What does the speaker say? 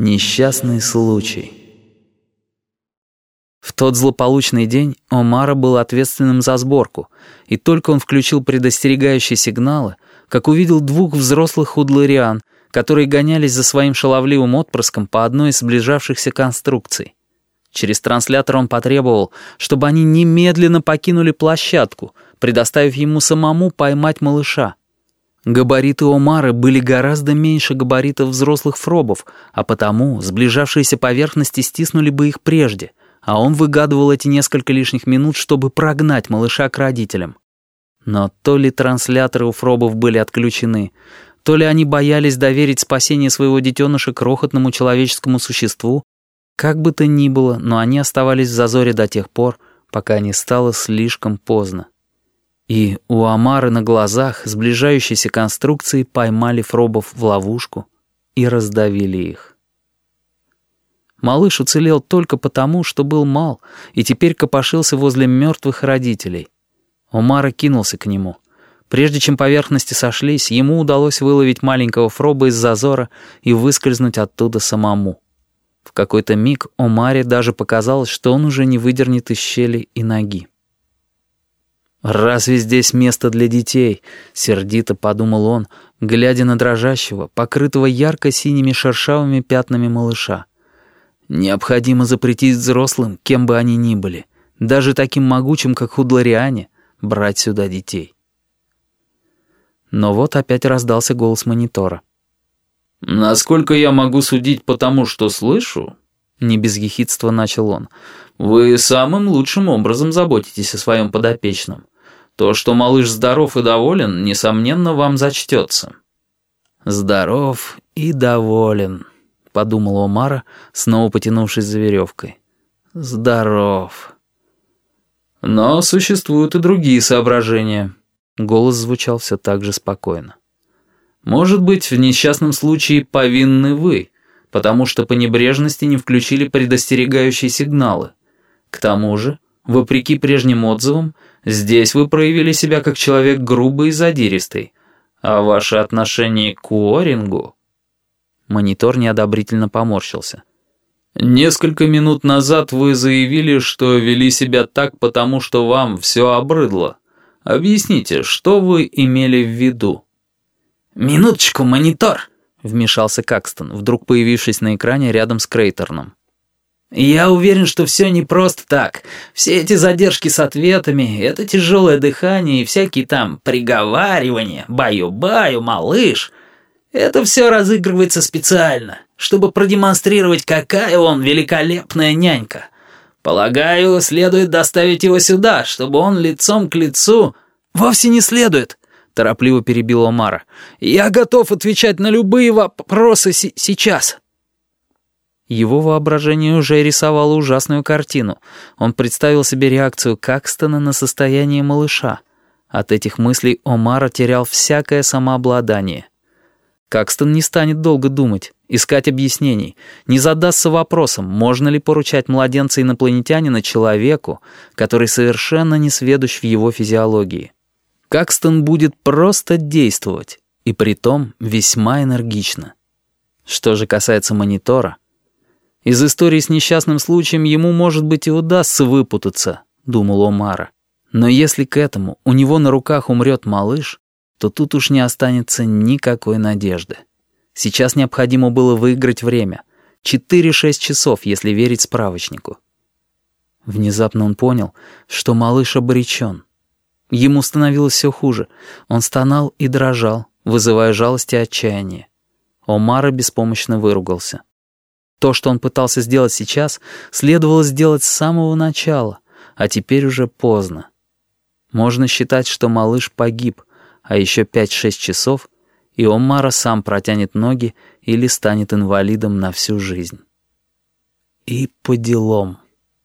Несчастный случай. В тот злополучный день Омара был ответственным за сборку, и только он включил предостерегающие сигналы, как увидел двух взрослых худлариан, которые гонялись за своим шаловливым отпрыском по одной из сближавшихся конструкций. Через транслятор он потребовал, чтобы они немедленно покинули площадку, предоставив ему самому поймать малыша. Габариты Омары были гораздо меньше габаритов взрослых фробов, а потому сближавшиеся поверхности стиснули бы их прежде, а он выгадывал эти несколько лишних минут, чтобы прогнать малыша к родителям. Но то ли трансляторы у фробов были отключены, то ли они боялись доверить спасение своего детеныша крохотному человеческому существу, как бы то ни было, но они оставались в зазоре до тех пор, пока не стало слишком поздно. И у Амары на глазах сближающиеся конструкции поймали фробов в ловушку и раздавили их. Малыш уцелел только потому, что был мал, и теперь копошился возле мертвых родителей. Омара кинулся к нему. Прежде чем поверхности сошлись, ему удалось выловить маленького фроба из зазора и выскользнуть оттуда самому. В какой-то миг Омаре даже показалось, что он уже не выдернет из щели и ноги. «Разве здесь место для детей?» — сердито подумал он, глядя на дрожащего, покрытого ярко-синими шершавыми пятнами малыша. «Необходимо запретить взрослым, кем бы они ни были, даже таким могучим, как Худлариане, брать сюда детей». Но вот опять раздался голос монитора. «Насколько я могу судить по тому, что слышу...» Не без ехидства начал он. «Вы самым лучшим образом заботитесь о своем подопечном. То, что малыш здоров и доволен, несомненно, вам зачтется». «Здоров и доволен», — подумал Омара, снова потянувшись за веревкой. «Здоров». «Но существуют и другие соображения». Голос звучал все так же спокойно. «Может быть, в несчастном случае повинны вы, потому что по небрежности не включили предостерегающие сигналы. К тому же, вопреки прежним отзывам, Здесь вы проявили себя как человек грубый и задиристый. А ваше отношение к Уорингу...» Монитор неодобрительно поморщился. «Несколько минут назад вы заявили, что вели себя так, потому что вам все обрыдло. Объясните, что вы имели в виду?» «Минуточку, монитор!» — вмешался Какстон, вдруг появившись на экране рядом с Крейторном. «Я уверен, что все не просто так. Все эти задержки с ответами, это тяжелое дыхание и всякие там приговаривания, баю-баю, малыш. Это все разыгрывается специально, чтобы продемонстрировать, какая он великолепная нянька. Полагаю, следует доставить его сюда, чтобы он лицом к лицу...» «Вовсе не следует», — торопливо перебил Омара. «Я готов отвечать на любые вопросы сейчас». Его воображение уже рисовало ужасную картину. Он представил себе реакцию Какстона на состояние малыша. От этих мыслей Омара терял всякое самообладание. Какстон не станет долго думать, искать объяснений, не задастся вопросом, можно ли поручать младенца инопланетянина человеку, который совершенно не сведущ в его физиологии. Какстон будет просто действовать, и притом весьма энергично. Что же касается монитора — из истории с несчастным случаем ему, может быть, и удастся выпутаться, думал Омара. Но если к этому у него на руках умрет малыш, то тут уж не останется никакой надежды. Сейчас необходимо было выиграть время. 4-6 часов, если верить справочнику. Внезапно он понял, что малыш обречен. Ему становилось все хуже. Он стонал и дрожал, вызывая жалость и отчаяние. Омара беспомощно выругался. То, что он пытался сделать сейчас, следовало сделать с самого начала, а теперь уже поздно. Можно считать, что малыш погиб, а еще 5-6 часов, и Омара сам протянет ноги или станет инвалидом на всю жизнь. И по делам.